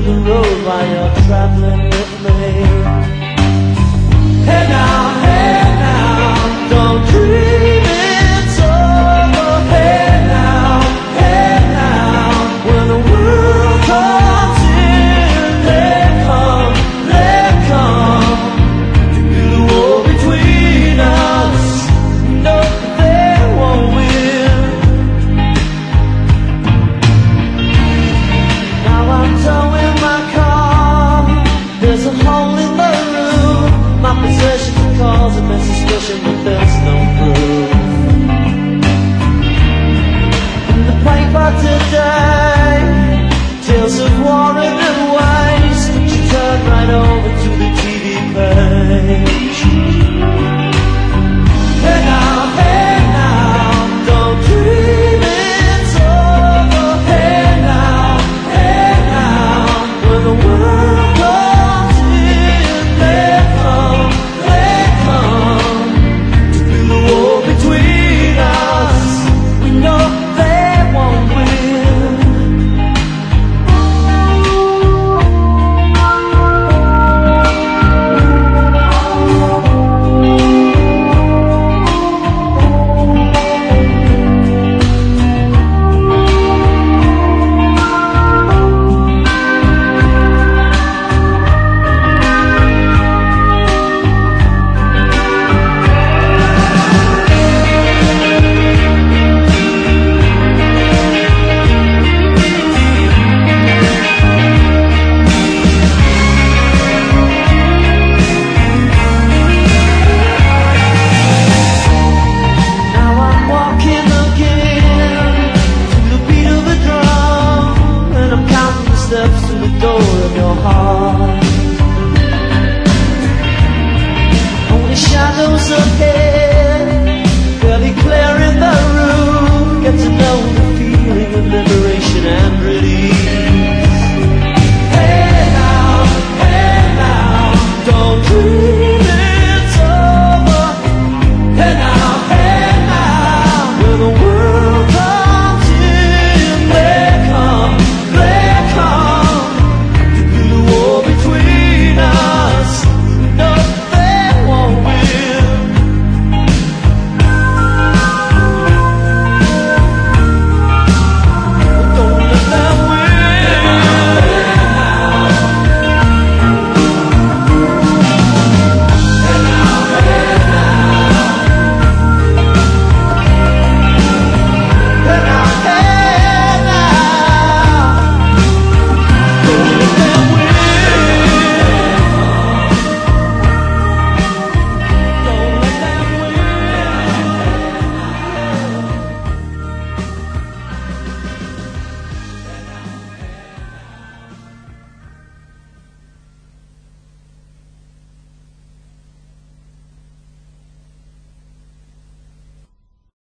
the road while you're traveling suerte.